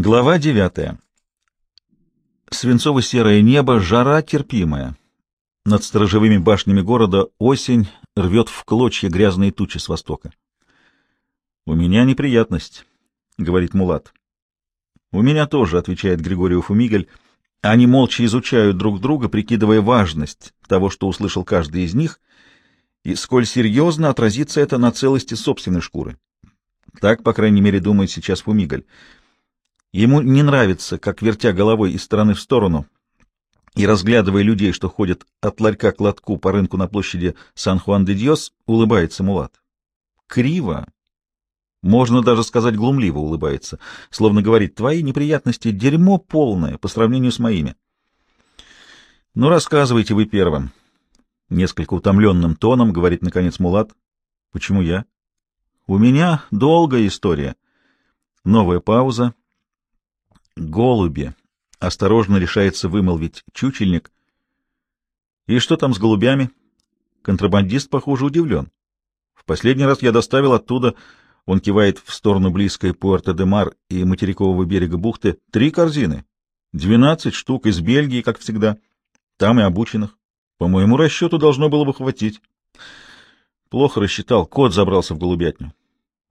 Глава девятая. Свинцово-серое небо, жара терпимая. Над сторожевыми башнями города осень рвет в клочья грязные тучи с востока. — У меня неприятность, — говорит Мулат. — У меня тоже, — отвечает Григорий Фумигель. Они молча изучают друг друга, прикидывая важность того, что услышал каждый из них, и сколь серьезно отразится это на целости собственной шкуры. Так, по крайней мере, думает сейчас Фумигаль. Ему не нравится, как, вертя головой из стороны в сторону и разглядывая людей, что ходят от ларька к лотку по рынку на площади Сан-Хуан-де-Диос, улыбается Мулат. Криво, можно даже сказать глумливо улыбается, словно говорит, твои неприятности — дерьмо полное по сравнению с моими. Ну, рассказывайте вы первым. Несколько утомленным тоном говорит, наконец, Мулат. Почему я? У меня долгая история. Новая пауза. Голуби. Осторожно решается вымолвить чучельник. И что там с голубями? Контрабандист, похоже, удивлен. В последний раз я доставил оттуда, он кивает в сторону близкой Пуэрто-де-Мар и материкового берега бухты, три корзины. Двенадцать штук из Бельгии, как всегда. Там и обученных. По моему расчету должно было бы хватить. Плохо рассчитал, кот забрался в голубятню.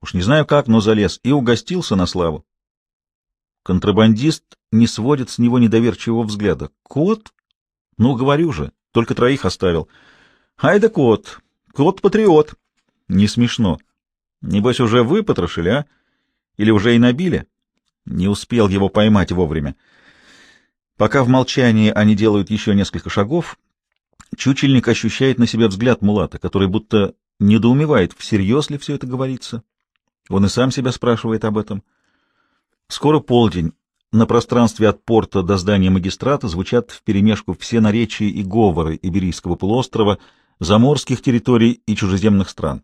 Уж не знаю как, но залез и угостился на славу. Контрабандист не сводит с него недоверчивого взгляда. «Кот? Ну, говорю же, только троих оставил. Ай да кот! Кот-патриот!» «Не смешно. Небось, уже выпотрошили, а? Или уже и набили?» Не успел его поймать вовремя. Пока в молчании они делают еще несколько шагов, чучельник ощущает на себе взгляд Мулата, который будто недоумевает, всерьез ли все это говорится. Он и сам себя спрашивает об этом. Скоро полдень. На пространстве от порта до здания магистрата звучат вперемешку все наречия и говоры Иберийского полуострова, заморских территорий и чужеземных стран.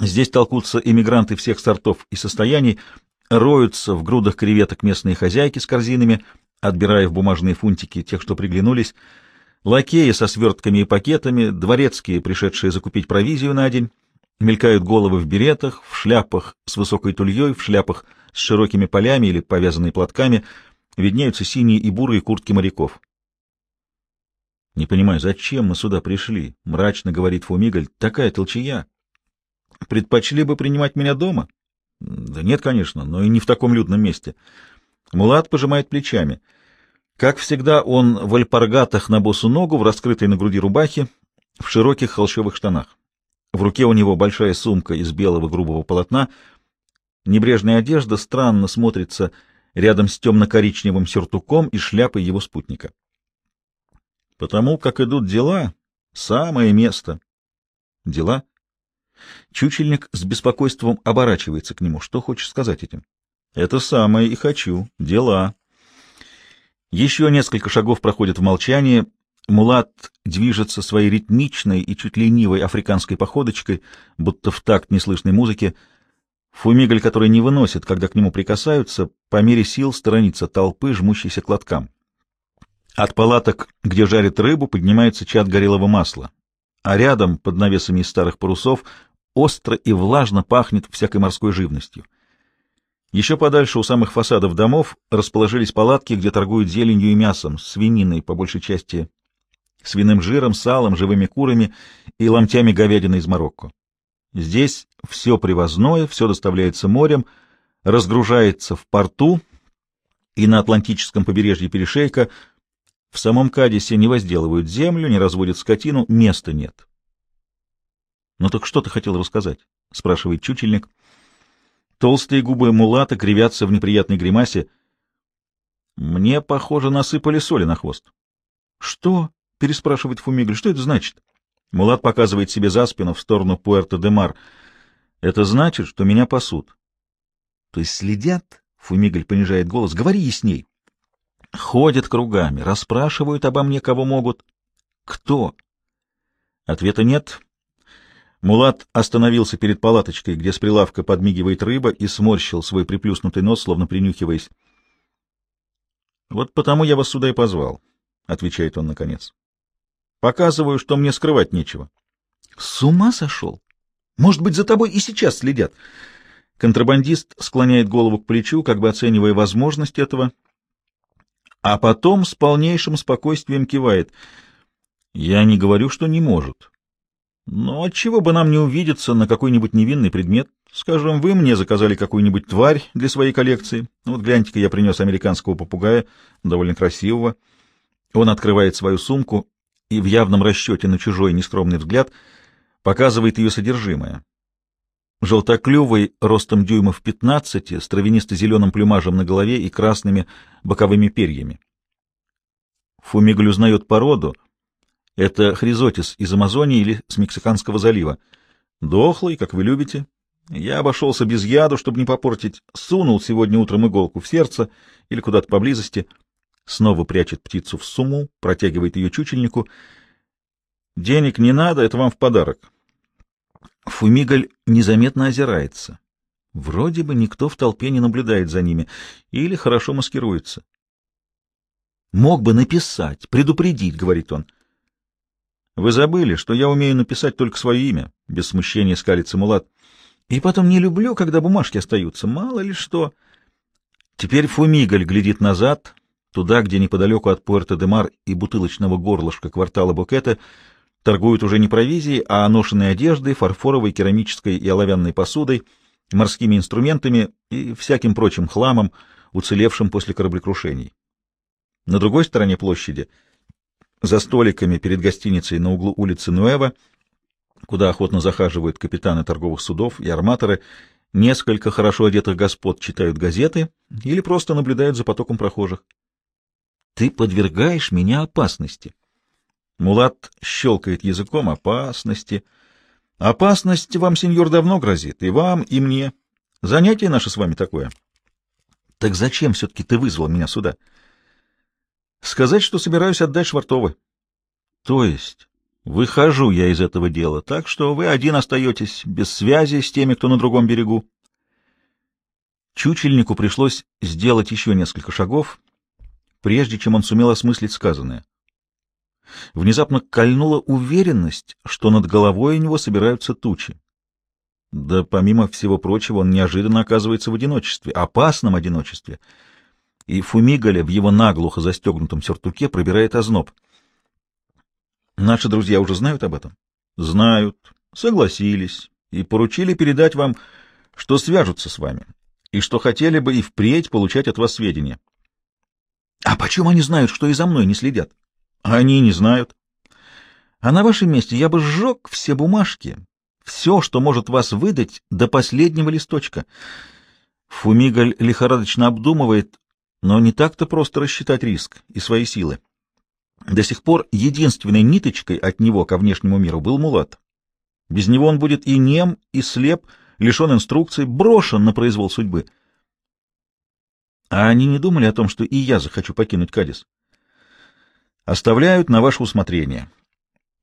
Здесь толкутся иммигранты всех сортов и состояний, роются в грудах креветок местные хозяйки с корзинами, отбирая в бумажные фунтики тех, что приглянулись, лакеи со свертками и пакетами, дворецкие, пришедшие закупить провизию на день, мелькают головы в беретах, в шляпах с высокой тульей, в шляпах с широкими полями или повязанные платками виднеются синие и бурые куртки моряков. — Не понимаю, зачем мы сюда пришли? — мрачно говорит Фумигаль. — Такая толчая. — Предпочли бы принимать меня дома? — Да нет, конечно, но и не в таком людном месте. Мулат пожимает плечами. Как всегда, он в альпаргатах на босу ногу, в раскрытой на груди рубахе, в широких холщовых штанах. В руке у него большая сумка из белого грубого полотна — Небрежная одежда странно смотрится рядом с темно-коричневым сюртуком и шляпой его спутника. Потому как идут дела, самое место. Дела? Чучельник с беспокойством оборачивается к нему. Что хочешь сказать этим? Это самое и хочу. Дела. Еще несколько шагов проходят в молчании. Мулат движется своей ритмичной и чуть ленивой африканской походочкой, будто в такт неслышной музыки, Фумигаль, который не выносит, когда к нему прикасаются, по мере сил сторонится толпы, жмущейся к лоткам. От палаток, где жарят рыбу, поднимается чад горелого масла, а рядом, под навесами из старых парусов, остро и влажно пахнет всякой морской живностью. Еще подальше у самых фасадов домов расположились палатки, где торгуют зеленью и мясом, свининой, по большей части свиным жиром, салом, живыми курами и ломтями говядины из Марокко. Здесь все привозное, все доставляется морем, разгружается в порту и на Атлантическом побережье перешейка. В самом Кадисе не возделывают землю, не разводят скотину, места нет. — Ну так что ты хотел рассказать? — спрашивает чучельник. Толстые губы мулата кривятся в неприятной гримасе. — Мне, похоже, насыпали соли на хвост. — Что? — переспрашивает Фумигль. — Что это значит? Мулат показывает себе за спину в сторону Пуэрто-де-Мар. Это значит, что меня пасут. То есть следят? Фумигаль понижает голос. Говори ясней. Ходят кругами, расспрашивают обо мне, кого могут. Кто? Ответа нет. Мулат остановился перед палаточкой, где с прилавка подмигивает рыба, и сморщил свой приплюснутый нос, словно принюхиваясь. — Вот потому я вас сюда и позвал, — отвечает он наконец. Показываю, что мне скрывать нечего. — С ума сошел? Может быть, за тобой и сейчас следят. Контрабандист склоняет голову к плечу, как бы оценивая возможность этого, а потом с полнейшим спокойствием кивает. Я не говорю, что не может. Но отчего бы нам не увидеться на какой-нибудь невинный предмет? Скажем, вы мне заказали какую-нибудь тварь для своей коллекции. Вот гляньте-ка, я принес американского попугая, довольно красивого. Он открывает свою сумку и в явном расчете на чужой нескромный взгляд показывает ее содержимое. Желтоклювый, ростом дюймов 15, с травянисто-зеленым плюмажем на голове и красными боковыми перьями. Фумиголь узнает породу. Это хризотис из Амазонии или с Мексиканского залива. Дохлый, как вы любите. Я обошелся без яду, чтобы не попортить. Сунул сегодня утром иголку в сердце или куда-то поблизости. Снова прячет птицу в сумму, протягивает ее чучельнику. Денег не надо, это вам в подарок. Фумиголь незаметно озирается. Вроде бы никто в толпе не наблюдает за ними или хорошо маскируется. «Мог бы написать, предупредить», — говорит он. «Вы забыли, что я умею написать только свое имя», — без смущения скалится Мулат. «И потом не люблю, когда бумажки остаются, мало ли что». Теперь Фумиголь глядит назад, туда, где неподалеку от Пуэрто-де-Мар и бутылочного горлышка квартала Букета торгуют уже не провизией, а ношенной одеждой, фарфоровой, керамической и оловянной посудой, морскими инструментами и всяким прочим хламом, уцелевшим после кораблекрушений. На другой стороне площади, за столиками перед гостиницей на углу улицы Нуэва, куда охотно захаживают капитаны торговых судов и арматоры, несколько хорошо одетых господ читают газеты или просто наблюдают за потоком прохожих. «Ты подвергаешь меня опасности», Мулат щелкает языком. Опасности. Опасность вам, сеньор, давно грозит. И вам, и мне. Занятие наше с вами такое. Так зачем все-таки ты вызвал меня сюда? Сказать, что собираюсь отдать Швартовы. То есть, выхожу я из этого дела, так что вы один остаетесь, без связи с теми, кто на другом берегу. Чучельнику пришлось сделать еще несколько шагов, прежде чем он сумел осмыслить сказанное. Внезапно кольнула уверенность, что над головой у него собираются тучи. Да помимо всего прочего, он неожиданно оказывается в одиночестве, опасном одиночестве. И Фумигаля в его наглухо застегнутом сюртуке пробирает озноб. Наши друзья уже знают об этом? Знают, согласились и поручили передать вам, что свяжутся с вами, и что хотели бы и впредь получать от вас сведения. А почему они знают, что и за мной не следят? Они не знают. А на вашем месте я бы сжег все бумажки, все, что может вас выдать, до последнего листочка. Фумигаль лихорадочно обдумывает, но не так-то просто рассчитать риск и свои силы. До сих пор единственной ниточкой от него ко внешнему миру был Мулат. Без него он будет и нем, и слеп, лишен инструкций, брошен на произвол судьбы. А они не думали о том, что и я захочу покинуть Кадис? Оставляют на ваше усмотрение.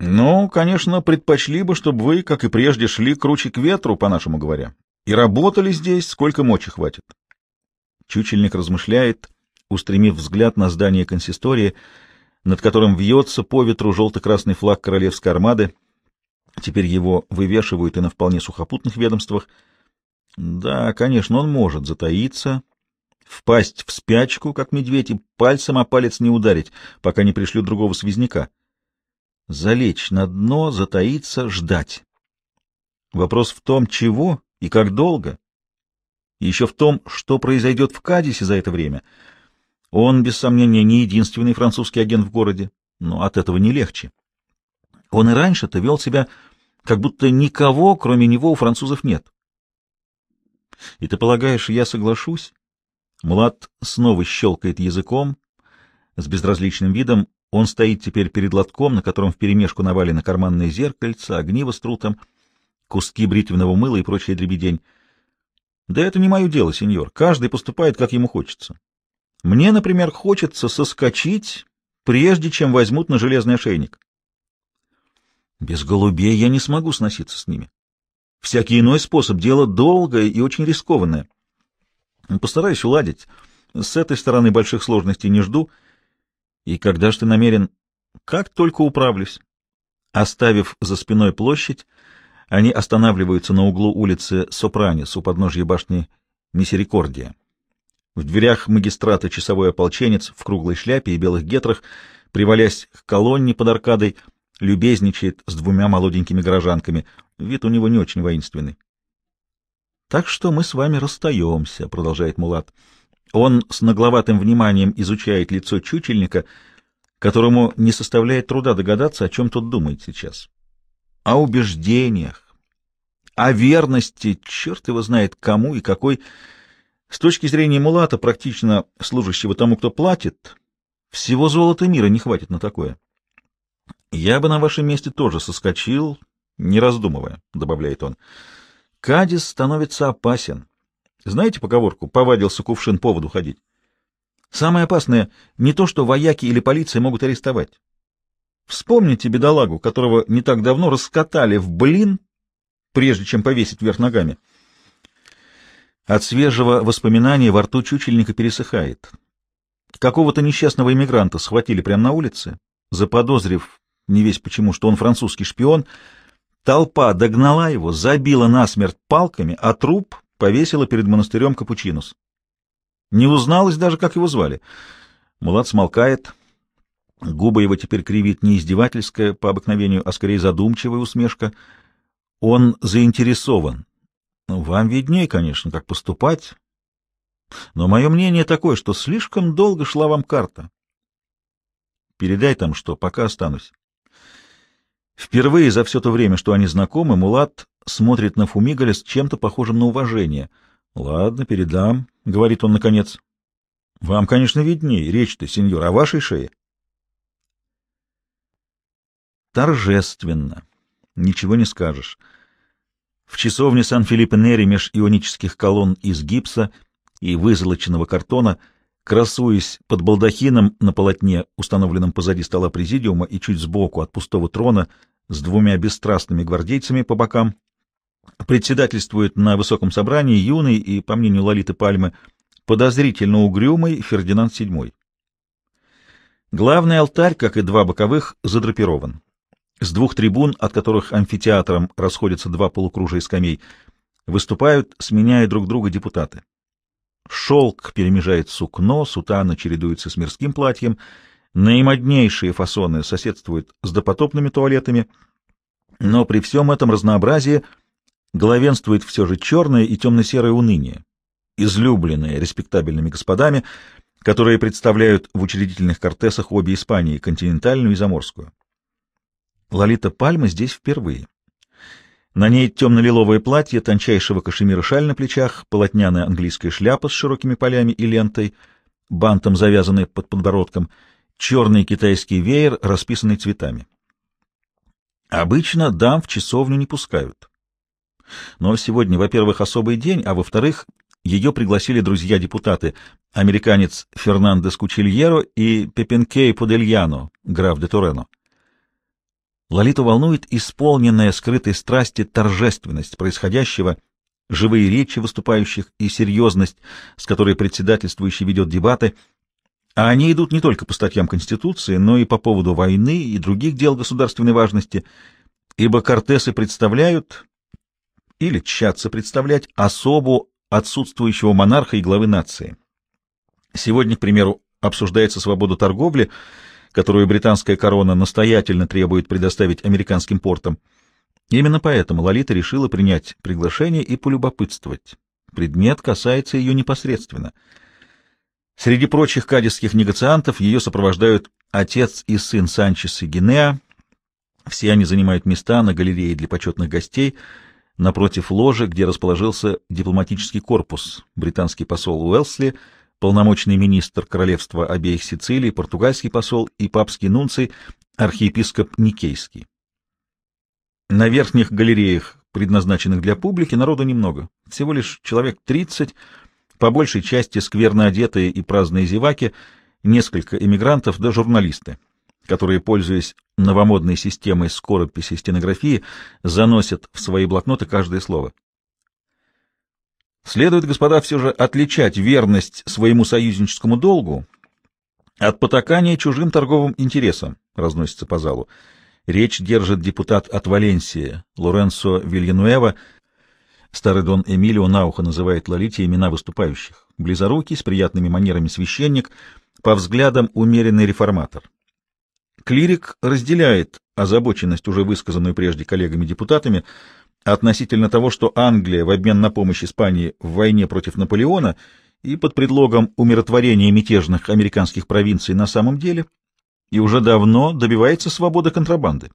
Ну, конечно, предпочли бы, чтобы вы, как и прежде, шли круче к ветру, по-нашему говоря, и работали здесь, сколько мочи хватит. Чучельник размышляет, устремив взгляд на здание консистории, над которым вьется по ветру желто-красный флаг королевской армады. Теперь его вывешивают и на вполне сухопутных ведомствах. Да, конечно, он может затаиться, впасть в спячку, как медведь, и пальцем о палец не ударить, пока не пришлю другого связняка. Залечь на дно, затаиться, ждать. Вопрос в том, чего и как долго. И еще в том, что произойдет в Кадисе за это время. Он, без сомнения, не единственный французский агент в городе, но от этого не легче. Он и раньше-то вел себя, как будто никого, кроме него, у французов нет. И ты полагаешь, я соглашусь? Мулат снова щелкает языком. С безразличным видом он стоит теперь перед лотком, на котором вперемешку навалены карманные зеркальца, огниво с трутом, куски бритвенного мыла и прочая дребедень. Да это не мое дело, сеньор. Каждый поступает, как ему хочется. Мне, например, хочется соскочить, прежде чем возьмут на железный ошейник. Без голубей я не смогу сноситься с ними. Всякий иной способ — дело долгое и очень рискованное. Постараюсь уладить. С этой стороны больших сложностей не жду. И когда ж ты намерен... Как только управлюсь. Оставив за спиной площадь, Они останавливаются на углу улицы Сопранис у подножья башни Мисерикордия. В дверях магистрата часовой ополченец в круглой шляпе и белых гетрах, привалясь к колонне под аркадой, любезничает с двумя молоденькими горожанками. Вид у него не очень воинственный. — Так что мы с вами расстаемся, — продолжает Мулат. Он с нагловатым вниманием изучает лицо чучельника, которому не составляет труда догадаться, о чем тот думает сейчас. О убеждениях, о верности, черт его знает кому и какой. С точки зрения Мулата, практично служащего тому, кто платит, всего золота мира не хватит на такое. Я бы на вашем месте тоже соскочил, не раздумывая, — добавляет он. Кадис становится опасен. Знаете поговорку «повадился кувшин поводу ходить»? Самое опасное не то, что вояки или полиция могут арестовать. Вспомните бедолагу, которого не так давно раскатали в блин, прежде чем повесить вверх ногами. От свежего воспоминания во рту чучельника пересыхает. Какого-то несчастного иммигранта схватили прямо на улице, заподозрив, не весь почему, что он французский шпион. Толпа догнала его, забила насмерть палками, а труп повесила перед монастырем Капучинус. Не узналась даже, как его звали. Мулат смолкает. Губы его теперь кривит не издевательская по обыкновению, а скорее задумчивая усмешка. Он заинтересован. Ну, вам виднее, конечно, как поступать. Но мое мнение такое, что слишком долго шла вам карта. Передай там что, пока останусь. Впервые за все то время, что они знакомы, Мулат смотрит на Фумигаля с чем-то похожим на уважение. — Ладно, передам, — говорит он наконец. — Вам, конечно, видней. Речь-то, сеньор, о вашей шее. Торжественно. Ничего не скажешь. В часовне Сан-Филиппе Нери меж ионических колонн из гипса и вызолоченного картона, красуясь под балдахином на полотне, установленном позади стола президиума и чуть сбоку от пустого трона с двумя бесстрастными гвардейцами по бокам, председательствует на высоком собрании юный и, по мнению Лолиты Пальмы, подозрительно угрюмый Фердинанд VII. Главный алтарь, как и два боковых, задрапирован. С двух трибун, от которых амфитеатром расходятся два полукружия скамей, выступают, сменяя друг друга депутаты. Шелк перемежает сукно, сутана чередуется с мирским платьем, наимоднейшие фасоны соседствуют с допотопными туалетами, но при всем этом разнообразии — главенствует все же черное и темно-серое уныние, излюбленное респектабельными господами, которые представляют в учредительных кортесах обе Испании, континентальную и заморскую. Лолита Пальма здесь впервые. На ней темно-лиловое платье, тончайшего кашемира шаль на плечах, полотняная английская шляпа с широкими полями и лентой, бантом завязанный под подбородком, черный китайский веер, расписанный цветами. Обычно дам в часовню не пускают. Но сегодня, во-первых, особый день, а во-вторых, ее пригласили друзья-депутаты, американец Фернандес Кучильеро и Пепенкей Подельяно, граф де Торено. Лолиту волнует исполненная скрытой страсти торжественность происходящего, живые речи выступающих и серьезность, с которой председательствующий ведет дебаты, а они идут не только по статьям Конституции, но и по поводу войны и других дел государственной важности, ибо Кортесы представляют, или тщатся представлять особу отсутствующего монарха и главы нации. Сегодня, к примеру, обсуждается свобода торговли, которую британская корона настоятельно требует предоставить американским портам. Именно поэтому Лолита решила принять приглашение и полюбопытствовать. Предмет касается ее непосредственно. Среди прочих кадисских негациантов ее сопровождают отец и сын Санчес и Гинеа. Все они занимают места на галерее для почетных гостей — напротив ложи, где расположился дипломатический корпус, британский посол Уэлсли, полномочный министр королевства обеих Сицилий, португальский посол и папский нунций, архиепископ Никейский. На верхних галереях, предназначенных для публики, народу немного, всего лишь человек 30, по большей части скверно одетые и праздные зеваки, несколько эмигрантов да журналисты которые, пользуясь новомодной системой скорописи стенографии, заносят в свои блокноты каждое слово. Следует, господа, все же отличать верность своему союзническому долгу от потакания чужим торговым интересам, разносится по залу. Речь держит депутат от Валенсии Лоренцо Вильянуэва. Старый дон Эмилио на ухо называет Лолите имена выступающих. Близорукий, с приятными манерами священник, по взглядам умеренный реформатор. Клирик разделяет озабоченность, уже высказанную прежде коллегами-депутатами, относительно того, что Англия в обмен на помощь Испании в войне против Наполеона и под предлогом умиротворения мятежных американских провинций на самом деле и уже давно добивается свободы контрабанды.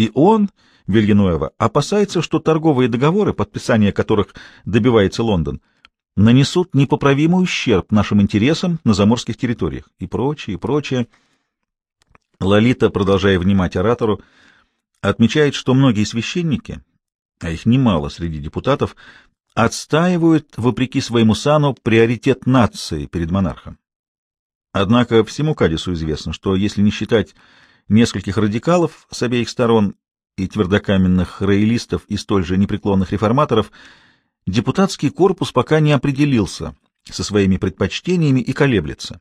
И он, Вильянуэва, опасается, что торговые договоры, подписание которых добивается Лондон, нанесут непоправимый ущерб нашим интересам на заморских территориях и прочее, и прочее. Лолита, продолжая внимать оратору, отмечает, что многие священники, а их немало среди депутатов, отстаивают, вопреки своему сану, приоритет нации перед монархом. Однако всему Кадису известно, что если не считать нескольких радикалов с обеих сторон и твердокаменных роялистов и столь же непреклонных реформаторов, депутатский корпус пока не определился со своими предпочтениями и колеблется.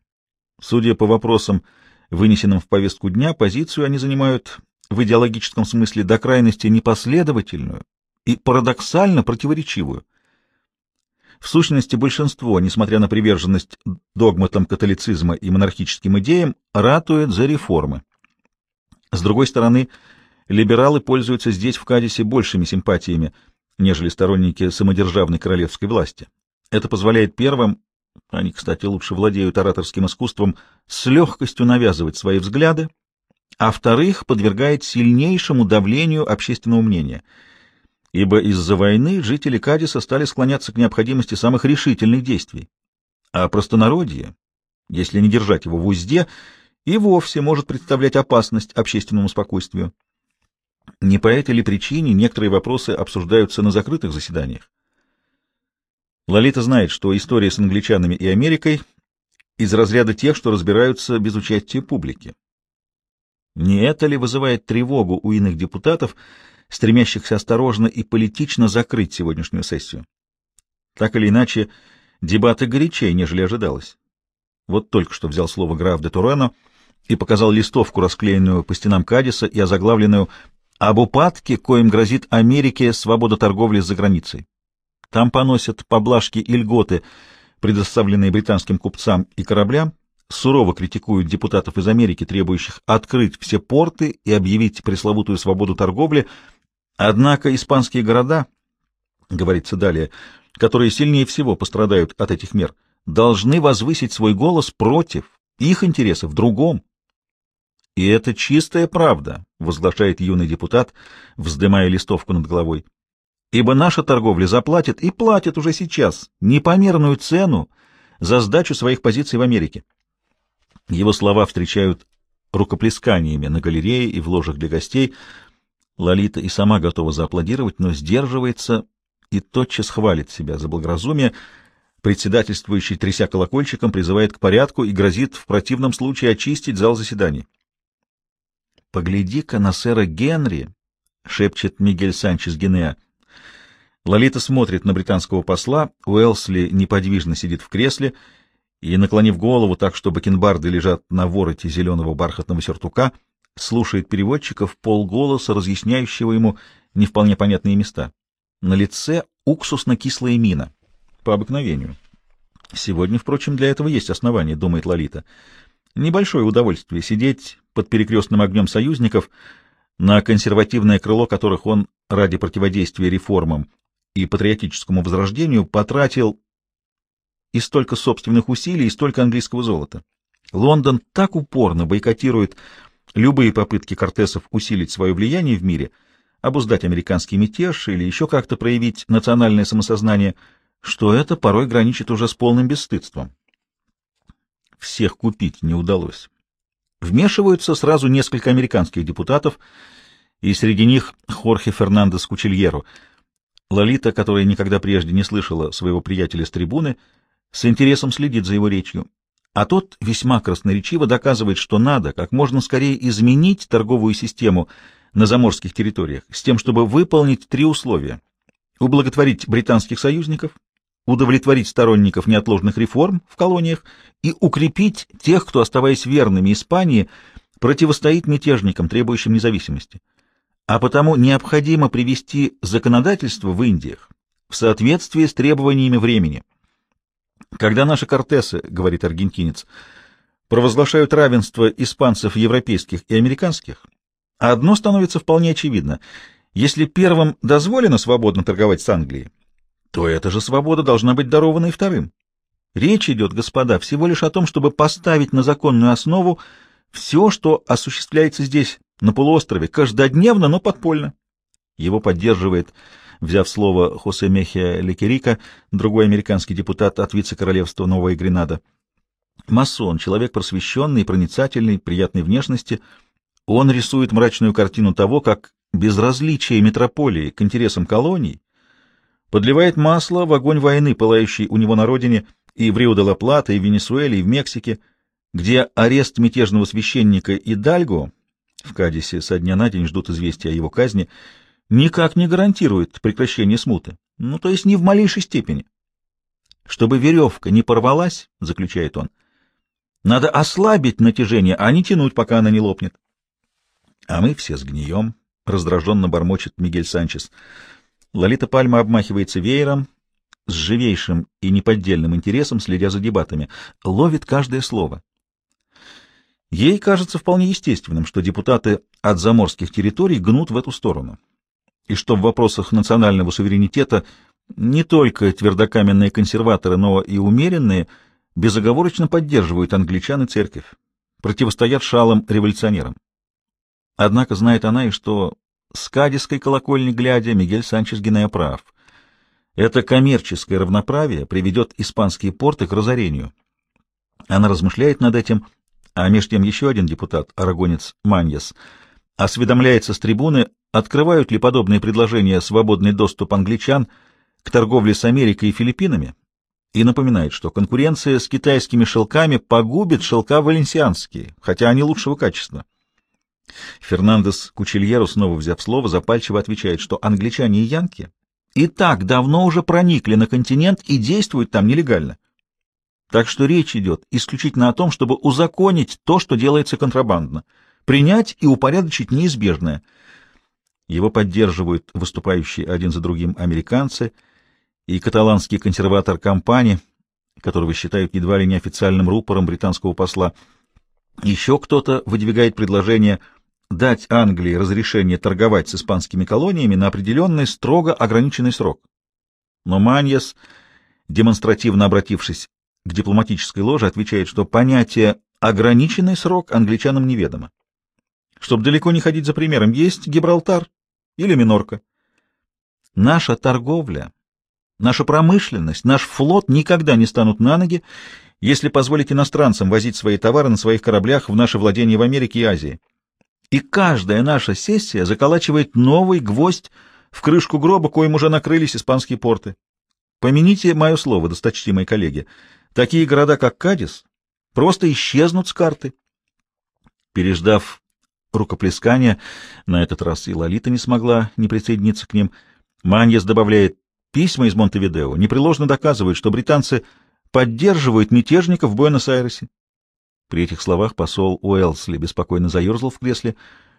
Судя по вопросам, вынесенным в повестку дня, позицию они занимают в идеологическом смысле до крайности непоследовательную и парадоксально противоречивую. В сущности, большинство, несмотря на приверженность догматам католицизма и монархическим идеям, ратует за реформы. С другой стороны, либералы пользуются здесь, в Кадисе, большими симпатиями, нежели сторонники самодержавной королевской власти. Это позволяет первым, они, кстати, лучше владеют ораторским искусством, с легкостью навязывать свои взгляды, а вторых подвергает сильнейшему давлению общественного мнения — ибо из-за войны жители Кадиса стали склоняться к необходимости самых решительных действий. А простонародье, если не держать его в узде, и вовсе может представлять опасность общественному спокойствию. Не по этой ли причине некоторые вопросы обсуждаются на закрытых заседаниях? Лолита знает, что история с англичанами и Америкой из разряда тех, что разбираются без участия публики. Не это ли вызывает тревогу у иных депутатов, стремящихся осторожно и политично закрыть сегодняшнюю сессию. Так или иначе, дебаты горячей, нежели ожидалось. Вот только что взял слово граф де Турено и показал листовку, расклеенную по стенам Кадиса и озаглавленную «Об упадке, коим грозит Америке свобода торговли за границей». Там поносят поблажки и льготы, предоставленные британским купцам и кораблям, сурово критикуют депутатов из Америки, требующих открыть все порты и объявить пресловутую свободу торговли – Однако испанские города, говорится далее, которые сильнее всего пострадают от этих мер, должны возвысить свой голос против их интересов в другом. И это чистая правда, возглашает юный депутат, вздымая листовку над головой. Ибо наша торговля заплатит и платит уже сейчас непомерную цену за сдачу своих позиций в Америке. Его слова встречают рукоплесканиями на галерее и в ложах для гостей, Лолита и сама готова зааплодировать, но сдерживается и тотчас хвалит себя за благоразумие. Председательствующий, тряся колокольчиком, призывает к порядку и грозит в противном случае очистить зал заседаний. «Погляди-ка на сэра Генри!» — шепчет Мигель Санчес Генеа. Лолита смотрит на британского посла, Уэлсли неподвижно сидит в кресле и, наклонив голову так, что бакенбарды лежат на вороте зеленого бархатного сюртука, — слушает переводчика в полголоса, разъясняющего ему не вполне понятные места. На лице уксусно-кислая мина. По обыкновению. Сегодня, впрочем, для этого есть основания, думает Лолита. Небольшое удовольствие сидеть под перекрестным огнем союзников, на консервативное крыло которых он ради противодействия реформам и патриотическому возрождению потратил и столько собственных усилий, и столько английского золота. Лондон так упорно бойкотирует Любые попытки Кортесов усилить свое влияние в мире, обуздать американский мятеж или еще как-то проявить национальное самосознание, что это порой граничит уже с полным бесстыдством. Всех купить не удалось. Вмешиваются сразу несколько американских депутатов, и среди них Хорхе Фернандес Кучельеро. Лолита, которая никогда прежде не слышала своего приятеля с трибуны, с интересом следит за его речью. А тот весьма красноречиво доказывает, что надо как можно скорее изменить торговую систему на заморских территориях с тем, чтобы выполнить три условия. Ублаготворить британских союзников, удовлетворить сторонников неотложных реформ в колониях и укрепить тех, кто, оставаясь верными Испании, противостоит мятежникам, требующим независимости. а потому необходимо привести законодательство в Индиях в соответствии с требованиями времени. Когда наши кортесы, говорит аргентинец, провозглашают равенство испанцев европейских и американских, одно становится вполне очевидно. Если первым дозволено свободно торговать с Англией, то эта же свобода должна быть дарована и вторым. Речь идет, господа, всего лишь о том, чтобы поставить на законную основу все, что осуществляется здесь, на полуострове, каждодневно, но подпольно. Его поддерживает, взяв слово Хосе Мехия Лекерика, другой американский депутат от вице-королевства Новая Гренада. Масон, человек просвещенный, проницательный, приятной внешности, он рисует мрачную картину того, как безразличие метрополии к интересам колоний подливает масло в огонь войны, пылающий у него на родине и в Рио-де-ла-Плата, и в Венесуэле, и в Мексике, где арест мятежного священника Идальго в Кадисе со дня на день ждут известия о его казни, никак не гарантирует прекращение смуты, ну, то есть ни в малейшей степени. Чтобы веревка не порвалась, заключает он, надо ослабить натяжение, а не тянуть, пока она не лопнет. А мы все сгнием, — раздраженно бормочет Мигель Санчес. Лолита Пальма обмахивается веером, с живейшим и неподдельным интересом, следя за дебатами, ловит каждое слово. Ей кажется вполне естественным, что депутаты от заморских территорий гнут в эту сторону, и что в вопросах национального суверенитета не только твердокаменные консерваторы, но и умеренные безоговорочно поддерживают англичан и церковь, противостоят шалым революционерам. Однако знает она и что с кадисской колокольни глядя Мигель Санчес Генея прав. Это коммерческое равноправие приведет испанские порты к разорению. Она размышляет над этим, а меж тем еще один депутат, арагонец Маньес, осведомляется с трибуны, открывают ли подобные предложения свободный доступ англичан к торговле с Америкой и Филиппинами, и напоминает, что конкуренция с китайскими шелками погубит шелка валенсианские, хотя они лучшего качества. Фернандес Кучельеру, снова взяв слово, запальчиво отвечает, что англичане и янки и так давно уже проникли на континент и действуют там нелегально. Так что речь идет исключительно о том, чтобы узаконить то, что делается контрабандно, принять и упорядочить неизбежное. Его поддерживают выступающие один за другим американцы и каталанский консерватор компании, которого считают едва ли неофициальным рупором британского посла. Еще кто-то выдвигает предложение дать Англии разрешение торговать с испанскими колониями на определенный строго ограниченный срок. Но Маньес, демонстративно обратившись к дипломатической ложе, отвечает, что понятие «ограниченный срок» англичанам неведомо. Чтобы далеко не ходить за примером, есть Гибралтар или Минорка. Наша торговля, наша промышленность, наш флот никогда не станут на ноги, если позволить иностранцам возить свои товары на своих кораблях в наши владения в Америке и Азии. И каждая наша сессия заколачивает новый гвоздь в крышку гроба, коим уже накрылись испанские порты. Помяните мое слово, досточтимые коллеги, Такие города, как Кадис, просто исчезнут с карты. Переждав рукоплескание, на этот раз и Лолита не смогла не присоединиться к ним, Маньес добавляет, письма из Монтевидео непреложно доказывают, что британцы поддерживают мятежников в Буэнос-Айресе. При этих словах посол Уэлсли беспокойно заерзал в кресле,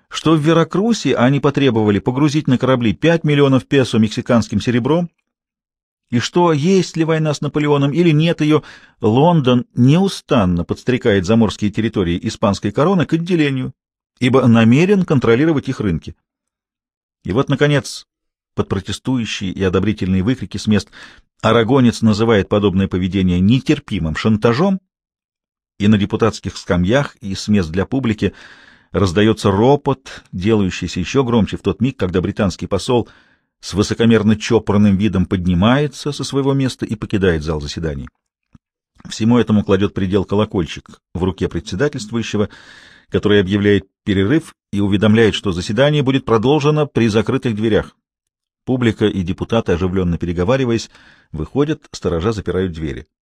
что в Веракрусе они потребовали погрузить на корабли 5 миллионов песо мексиканским серебром, и что, есть ли война с Наполеоном или нет ее, Лондон неустанно подстрекает заморские территории испанской короны к отделению, ибо намерен контролировать их рынки. И вот, наконец, под протестующие и одобрительные выкрики с мест Арагонец называет подобное поведение нетерпимым шантажом, и на депутатских скамьях и с мест для публики раздается ропот, делающийся еще громче в тот миг, когда британский посол — с высокомерно чопорным видом поднимается со своего места и покидает зал заседаний. Всему этому кладет предел колокольчик в руке председательствующего, который объявляет перерыв и уведомляет, что заседание будет продолжено при закрытых дверях. Публика и депутаты, оживленно переговариваясь, выходят, сторожа запирают двери.